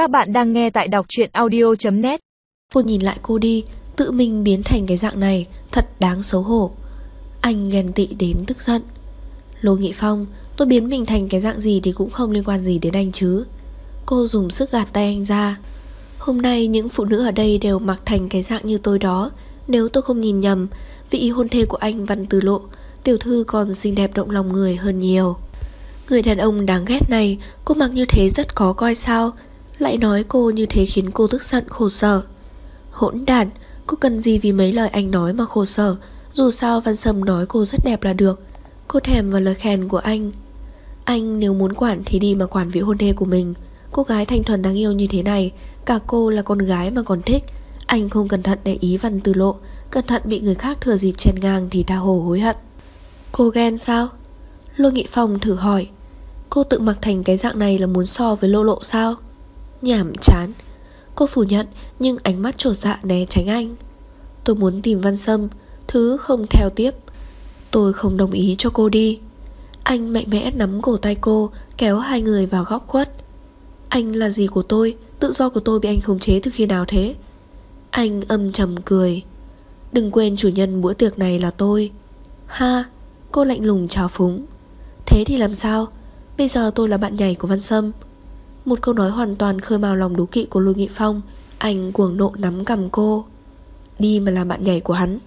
Các bạn đang nghe tại đọc truyện audio.net Cô nhìn lại cô đi, Tự mình biến thành cái dạng này, Thật đáng xấu hổ. Anh ghen tị đến tức giận. Lô Nghị Phong, Tôi biến mình thành cái dạng gì thì cũng không liên quan gì đến anh chứ. Cô dùng sức gạt tay anh ra. Hôm nay những phụ nữ ở đây đều mặc thành cái dạng như tôi đó. Nếu tôi không nhìn nhầm, Vị hôn thê của anh Văn Từ Lộ, Tiểu thư còn xinh đẹp động lòng người hơn nhiều. Người đàn ông đáng ghét này, Cô mặc như thế rất khó coi sao? Lại nói cô như thế khiến cô tức giận, khổ sở. Hỗn đản, Cô cần gì vì mấy lời anh nói mà khổ sở? Dù sao Văn Sâm nói cô rất đẹp là được. Cô thèm vào lời khen của anh. Anh nếu muốn quản thì đi mà quản vị hôn thê của mình. Cô gái thanh thuần đáng yêu như thế này, Cả cô là con gái mà còn thích. Anh không cẩn thận để ý Văn Từ Lộ, Cẩn thận bị người khác thừa dịp chèn ngang Thì tha hồ hối hận. Cô ghen sao? Lô Nghị Phong thử hỏi. Cô tự mặc thành cái dạng này là muốn so với lô lộ sao? Nhảm chán. Cô phủ nhận, nhưng ánh mắt trột dạ né tránh anh. Tôi muốn tìm Văn Sâm, Thứ không theo tiếp. Tôi không đồng ý cho cô đi. Anh mạnh mẽ nắm cổ tay cô, Kéo hai người vào góc khuất. Anh là gì của tôi? Tự do của tôi bị anh khống chế từ khi nào thế? Anh âm trầm cười. Đừng quên chủ nhân bữa tiệc này là tôi. Ha, Cô lạnh lùng chào phúng. Thế thì làm sao? Bây giờ tôi là bạn nhảy của Văn Sâm. Một câu nói hoàn toàn khơi mào lòng đố kỵ của Lưu Nghị Phong, Anh cuồng nộ nắm cầm cô. Đi mà làm bạn nhảy của hắn.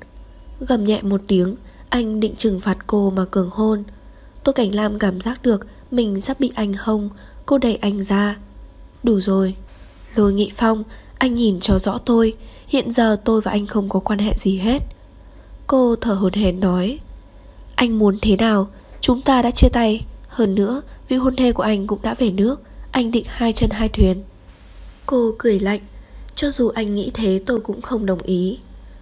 Gầm nhẹ một tiếng, Anh định trừng phạt cô mà cường hôn. Tô Cảnh Lam cảm giác được Mình sắp bị anh hông, Cô đẩy anh ra. Đủ rồi. Lôi Nghị Phong, Anh nhìn cho rõ tôi. Hiện giờ tôi và anh không có quan hệ gì hết. Cô thở hồn hển nói, Anh muốn thế nào? Chúng ta đã chia tay. Hơn nữa vị hôn thê của anh cũng đã về nước. Anh định hai chân hai thuyền. Cô cười lạnh. Cho dù anh nghĩ thế, tôi cũng không đồng ý.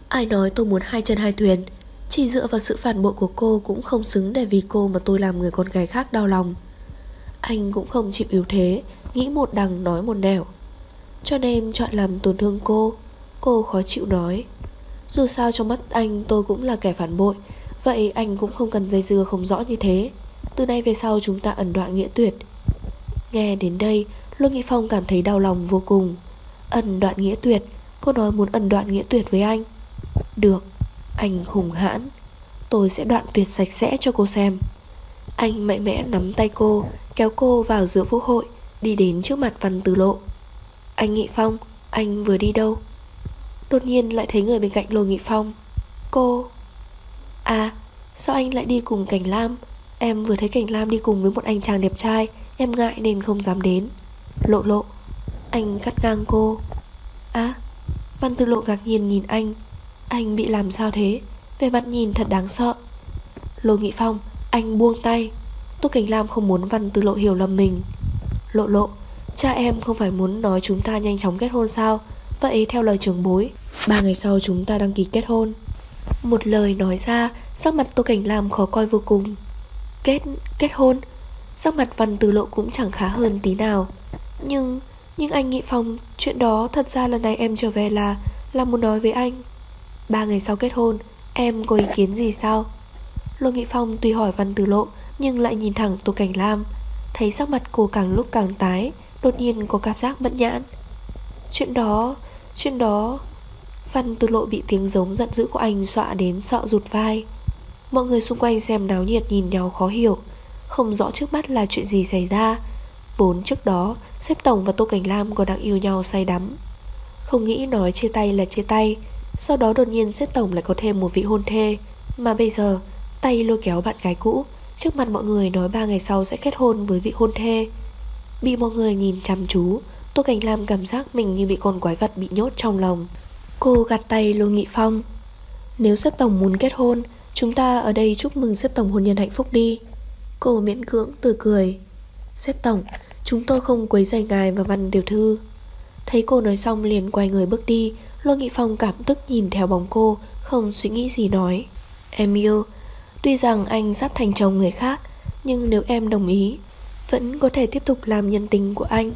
Ai nói tôi muốn hai chân hai thuyền? Chỉ dựa vào sự phản bội của cô Cũng không xứng để vì cô mà tôi làm người con gái khác đau lòng. Anh cũng không chịu yếu thế, Nghĩ một đằng nói một nẻo. Cho nên chọn làm tổn thương cô Cô khó chịu nói. Dù sao trong mắt anh tôi cũng là kẻ phản bội, Vậy anh cũng không cần dây dưa không rõ như thế. Từ nay về sau chúng ta ẩn đoạn nghĩa tuyệt. Nghe đến đây, Lương Nghị Phong cảm thấy đau lòng vô cùng. Ẩn đoạn nghĩa tuyệt, Cô nói muốn ẩn đoạn nghĩa tuyệt với anh. Được, Anh hùng hãn, Tôi sẽ đoạn tuyệt sạch sẽ cho cô xem. Anh mạnh mẽ nắm tay cô, Kéo cô vào giữa vũ hội, Đi đến trước mặt Văn Từ Lộ. Anh Nghị Phong, Anh vừa đi đâu? Đột nhiên lại thấy người bên cạnh Lô Nghị Phong. Cô? À sao anh lại đi cùng Cảnh Lam? Em vừa thấy Cảnh Lam đi cùng với một anh chàng đẹp trai. Em ngại nên không dám đến. Lộ lộ. Anh cắt ngang cô. À Văn Tư Lộ ngạc nhiên nhìn anh. Anh bị làm sao thế? Về mặt nhìn thật đáng sợ. Lô Nghị Phong Anh buông tay. Tô Cảnh Lam không muốn Văn Tư Lộ hiểu lầm mình. Lộ lộ. Cha em không phải muốn nói chúng ta nhanh chóng kết hôn sao? Vậy theo lời trưởng bối. Ba ngày sau chúng ta đăng ký kết hôn. Một lời nói ra Sắc mặt Tô Cảnh Lam khó coi vô cùng. Kết, kết hôn Sắc mặt Văn Từ Lộ cũng chẳng khá hơn tí nào. Nhưng, nhưng anh nghị phong Chuyện đó thật ra lần này em trở về là Là muốn nói với anh. Ba ngày sau kết hôn Em có ý kiến gì sao? Lô Nghị Phong tuy hỏi Văn Từ Lộ Nhưng lại nhìn thẳng Tô Cảnh Lam. Thấy sắc mặt cô càng lúc càng tái Đột nhiên có cảm giác bất nhãn. Chuyện đó Chuyện đó Văn Từ Lộ bị tiếng giống giận dữ của anh dọa đến sợ rụt vai. Mọi người xung quanh xem náo nhiệt nhìn nhau khó hiểu. Không rõ trước mắt là chuyện gì xảy ra. Vốn trước đó Xếp Tổng và Tô Cảnh Lam còn đang yêu nhau say đắm. Không nghĩ nói chia tay là chia tay, Sau đó đột nhiên xếp Tổng lại có thêm một vị hôn thê. Mà bây giờ, Tay lôi kéo bạn gái cũ, Trước mặt mọi người nói ba ngày sau sẽ kết hôn với vị hôn thê. Bị mọi người nhìn chăm chú, Tô Cảnh Lam cảm giác mình như bị con quái vật bị nhốt trong lòng. Cô gạt tay Lô Nghị Phong. Nếu xếp tổng muốn kết hôn, Chúng ta ở đây chúc mừng xếp tổng hôn nhân hạnh phúc đi. Cô miễn cưỡng từ cười. Xếp tổng, Chúng tôi không quấy rầy ngài và văn điều thư. Thấy cô nói xong liền quay người bước đi Lô Nghị Phong cảm tức nhìn theo bóng cô, Không suy nghĩ gì nói. Em yêu, Tuy rằng anh sắp thành chồng người khác, Nhưng nếu em đồng ý, Vẫn có thể tiếp tục làm nhân tình của anh.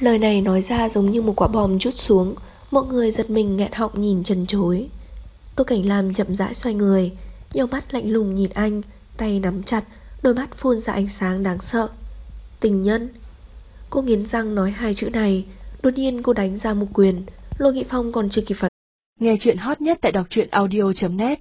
Lời này nói ra giống như một quả bom chút xuống, Mọi người giật mình nghẹn họng nhìn trần chối. Tô Cảnh Lam chậm rãi xoay người Nhiều mắt lạnh lùng nhìn anh, Tay nắm chặt Đôi mắt phun ra ánh sáng đáng sợ. Tình nhân. Cô nghiến răng nói hai chữ này, Đột nhiên cô đánh ra một quyền. Lô Nghị Phong còn chưa kịp phản Nghe chuyện hot nhất tại đọc truyện audio.net